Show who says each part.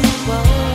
Speaker 1: to.